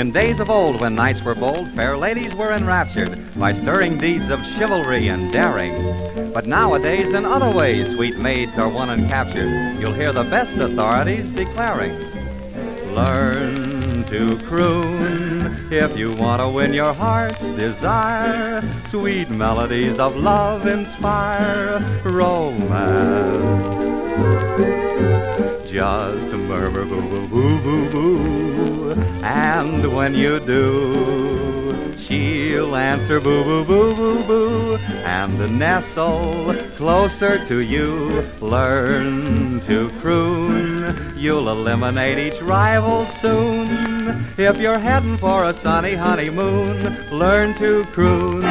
In days of old, when knights were bold, fair ladies were enraptured by stirring deeds of chivalry and daring. But nowadays, in other ways, sweet maids are won and captured. You'll hear the best authorities declaring. Learn to croon if you want to win your heart's desire. Sweet melodies of love inspire romance. Just murmur boo boo boo boo boo, and when you do, she'll answer boo boo boo boo boo, and nestle closer to you. Learn to croon, you'll eliminate each rival soon. If you're heading for a sunny honeymoon, learn to croon.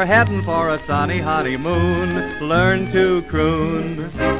You're heading for a sunny honeymoon, learn to croon.